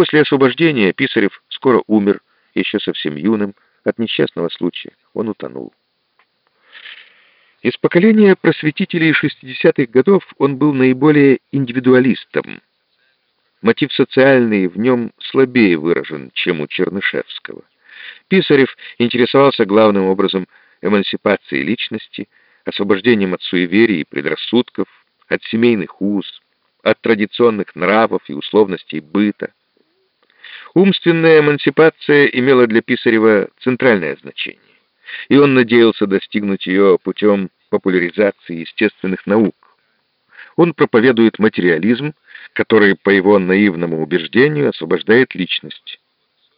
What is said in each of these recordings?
После освобождения Писарев скоро умер, еще совсем юным, от несчастного случая. Он утонул. Из поколения просветителей 60-х годов он был наиболее индивидуалистом. Мотив социальный в нем слабее выражен, чем у Чернышевского. Писарев интересовался главным образом эмансипацией личности, освобождением от суеверий и предрассудков, от семейных уз, от традиционных нравов и условностей быта. Умственная эмансипация имела для Писарева центральное значение и он надеялся достигнуть ее путем популяризации естественных наук. Он проповедует материализм, который, по его наивному убеждению, освобождает личность,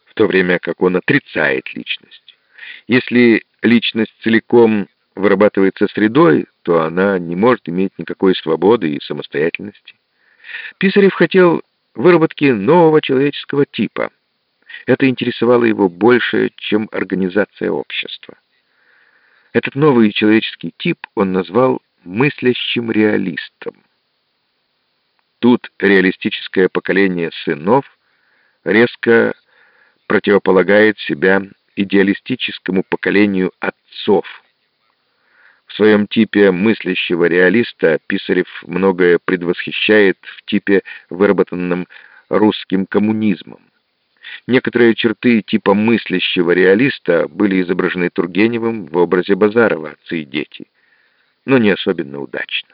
в то время как он отрицает личность. Если личность целиком вырабатывается средой, то она не может иметь никакой свободы и самостоятельности. Писарев хотел выработки нового человеческого типа. Это интересовало его больше, чем организация общества. Этот новый человеческий тип он назвал мыслящим реалистом. Тут реалистическое поколение сынов резко противополагает себя идеалистическому поколению отцов. Своем типе мыслящего реалиста Писарев многое предвосхищает в типе, выработанном русским коммунизмом. Некоторые черты типа мыслящего реалиста были изображены Тургеневым в образе Базарова «Отцы и дети», но не особенно удачно.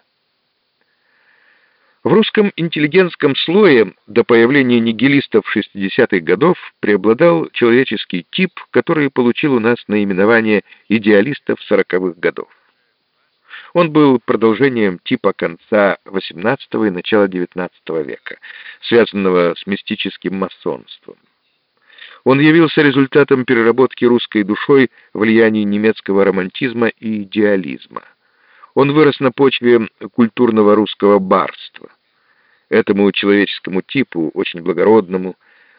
В русском интеллигентском слое до появления нигилистов 60-х годов преобладал человеческий тип, который получил у нас наименование идеалистов 40-х годов. Он был продолжением типа конца XVIII и начала XIX века, связанного с мистическим масонством. Он явился результатом переработки русской душой влияний немецкого романтизма и идеализма. Он вырос на почве культурного русского барства. Этому человеческому типу, очень благородному,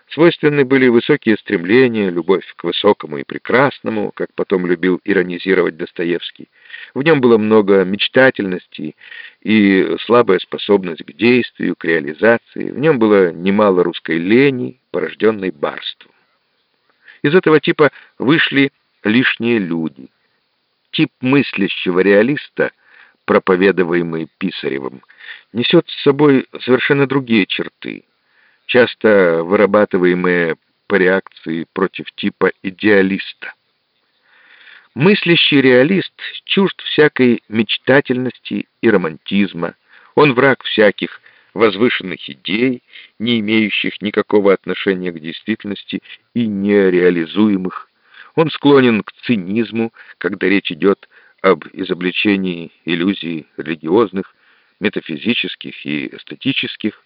свойственны были высокие стремления, любовь к высокому и прекрасному, как потом любил иронизировать Достоевский. В нем было много мечтательности и слабая способность к действию, к реализации. В нем было немало русской лени, порожденной барством. Из этого типа вышли лишние люди. Тип мыслящего реалиста, проповедуемый Писаревым, несет с собой совершенно другие черты, часто вырабатываемые по реакции против типа идеалиста. Мыслящий реалист чужд всякой мечтательности и романтизма, он враг всяких возвышенных идей, не имеющих никакого отношения к действительности и нереализуемых. Он склонен к цинизму, когда речь идет об изобличении иллюзий религиозных, метафизических и эстетических.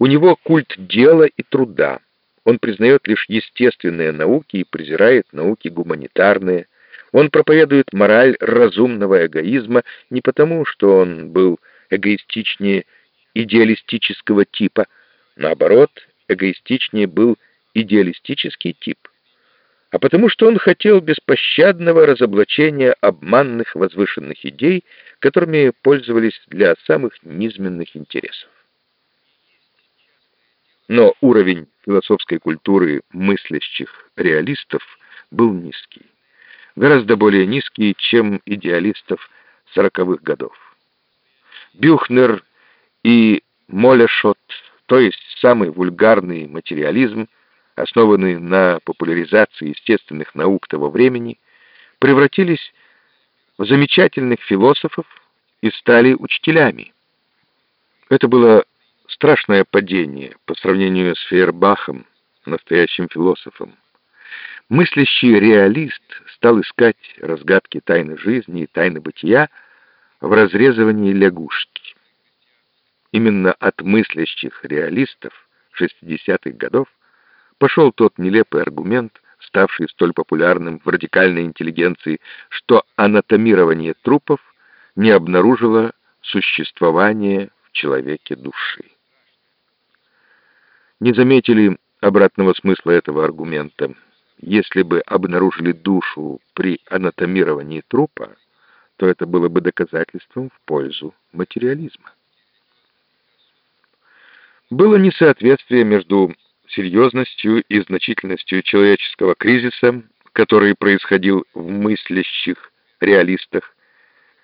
У него культ дела и труда. Он признает лишь естественные науки и презирает науки гуманитарные. Он проповедует мораль разумного эгоизма не потому, что он был эгоистичнее идеалистического типа. Наоборот, эгоистичнее был идеалистический тип. А потому что он хотел беспощадного разоблачения обманных возвышенных идей, которыми пользовались для самых низменных интересов. Но уровень философской культуры мыслящих реалистов был низкий. Гораздо более низкий, чем идеалистов сороковых годов. Бюхнер и Молешот, то есть самый вульгарный материализм, основанный на популяризации естественных наук того времени, превратились в замечательных философов и стали учителями. Это было страшное падение по сравнению с Фейербахом, настоящим философом. Мыслящий реалист стал искать разгадки тайны жизни и тайны бытия в разрезывании лягушки. Именно от мыслящих реалистов 60-х годов пошел тот нелепый аргумент, ставший столь популярным в радикальной интеллигенции, что анатомирование трупов не обнаружило существование в человеке души. Не заметили обратного смысла этого аргумента. Если бы обнаружили душу при анатомировании трупа, то это было бы доказательством в пользу материализма. Было несоответствие между серьезностью и значительностью человеческого кризиса, который происходил в мыслящих реалистах,